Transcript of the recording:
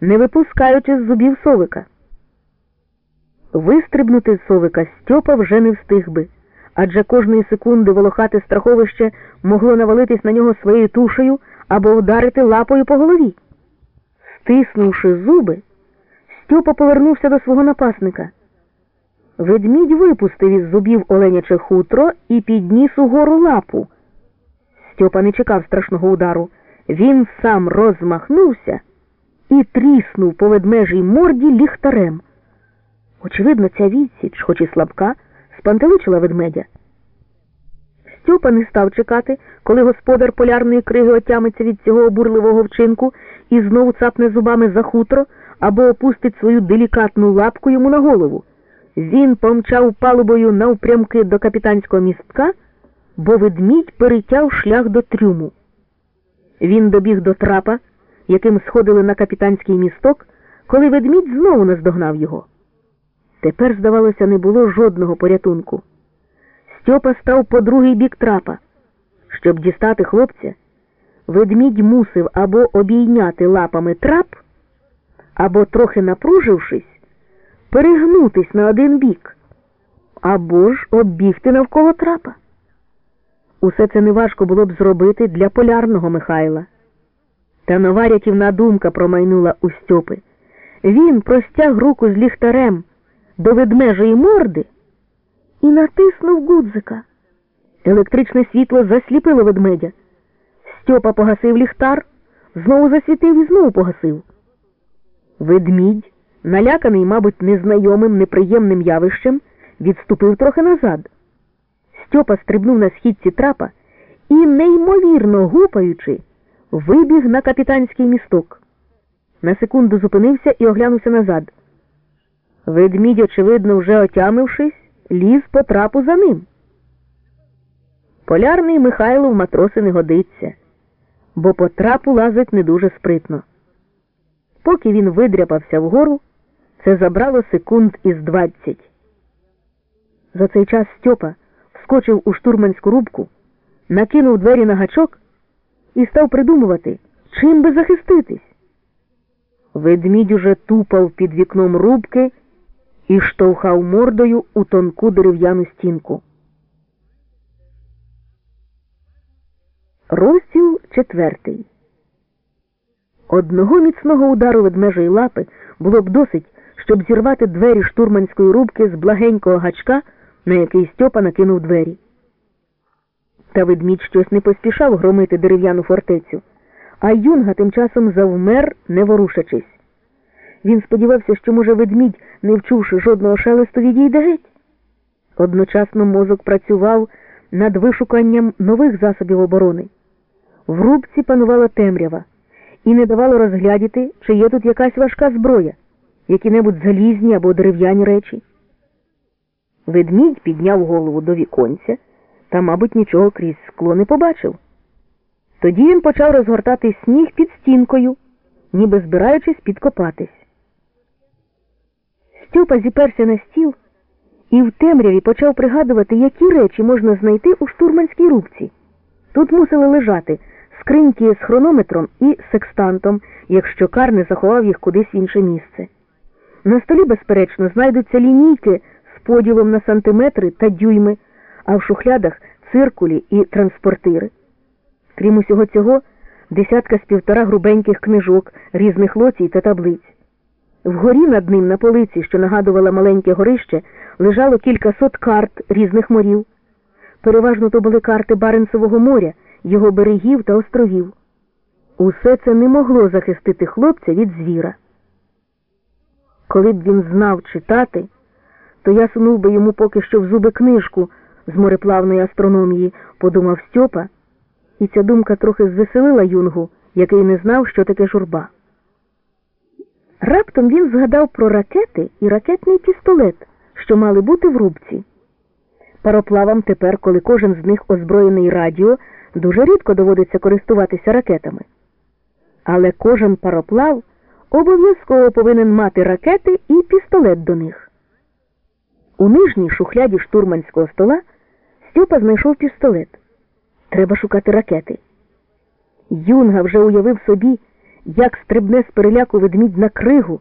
не випускаючи з зубів совика. Вистрибнути з совика Стьопа вже не встиг би, адже кожної секунди волохате страховище могло навалитись на нього своєю тушею або вдарити лапою по голові. Стиснувши зуби, Стьопа повернувся до свого напасника. Ведмідь випустив із зубів оленяче хутро і підніс угору лапу. Стьопа не чекав страшного удару. Він сам розмахнувся і тріснув по ведмежій морді ліхтарем. Очевидно, ця відсіч, хоч і слабка, спантеличила ведмедя. Стьопа не став чекати, коли господар полярної криги отямиться від цього обурливого вчинку і знову цапне зубами за хутро або опустить свою делікатну лапку йому на голову. Він помчав палубою навпрямки до капітанського містка, бо ведмідь перетяв шлях до трюму. Він добіг до трапа, яким сходили на капітанський місток, коли ведмідь знову наздогнав його. Тепер, здавалося, не було жодного порятунку. Стьопа став по другий бік трапа. Щоб дістати хлопця, ведмідь мусив або обійняти лапами трап, або, трохи напружившись, перегнутись на один бік, або ж оббігти навколо трапа. Усе це неважко було б зробити для полярного Михайла. Та нова рятівна думка промайнула у Стьопи. Він простяг руку з ліхтарем до ведмежої морди і натиснув гудзика. Електричне світло засліпило ведмедя. Стьопа погасив ліхтар, знову засвітив і знову погасив. Ведмідь, наляканий, мабуть, незнайомим, неприємним явищем, відступив трохи назад. Стьопа стрибнув на східці трапа і, неймовірно гупаючи, вибіг на капітанський місток. На секунду зупинився і оглянувся назад. Ведмідь, очевидно, вже отямившись, ліз по трапу за ним. Полярний Михайло в матроси не годиться, бо по трапу лазить не дуже спритно. Поки він видряпався вгору, це забрало секунд із двадцять. За цей час Стьопа вскочив у штурманську рубку, накинув двері на гачок і став придумувати, чим би захиститись. Ведмідь уже тупав під вікном рубки і штовхав мордою у тонку дерев'яну стінку. Розділ четвертий. Одного міцного удару ведмежої лапи було б досить, щоб зірвати двері штурманської рубки з благенького гачка, на який Стьопа накинув двері. Та ведмідь щось не поспішав громити дерев'яну фортецю, а юнга тим часом завмер, не ворушачись. Він сподівався, що, може, ведмідь, не вчувши жодного шелесту, відійде геть. Одночасно мозок працював над вишуканням нових засобів оборони. В рубці панувала темрява і не давало розглядіти, чи є тут якась важка зброя, які-небудь залізні або дерев'яні речі. Ведмідь підняв голову до віконця та, мабуть, нічого крізь скло не побачив. Тоді він почав розгортати сніг під стінкою, ніби збираючись підкопатись. Стьопа зіперся на стіл і в темряві почав пригадувати, які речі можна знайти у штурманській рубці. Тут мусили лежати скриньки з хронометром і секстантом, якщо Кар не заховав їх кудись в інше місце. На столі, безперечно, знайдуться лінійки з поділом на сантиметри та дюйми, а в шухлядах циркулі і транспортири. Крім усього цього, десятка з півтора грубеньких книжок, різних лоцій та таблиць. Вгорі над ним на полиці, що нагадувала маленьке горище, лежало кількасот карт різних морів. Переважно то були карти Баренцевого моря, його берегів та островів. Усе це не могло захистити хлопця від звіра. Коли б він знав читати, то я сунув би йому поки що в зуби книжку з мореплавної астрономії, подумав Стьопа, і ця думка трохи звеселила юнгу, який не знав, що таке журба. Раптом він згадав про ракети і ракетний пістолет, що мали бути в рубці. Пароплавам тепер, коли кожен з них озброєний радіо, дуже рідко доводиться користуватися ракетами. Але кожен пароплав обов'язково повинен мати ракети і пістолет до них. У нижній шухляді штурманського стола Стьопа знайшов пістолет. Треба шукати ракети. Юнга вже уявив собі, як стрибне з переляку ведмідь на кригу,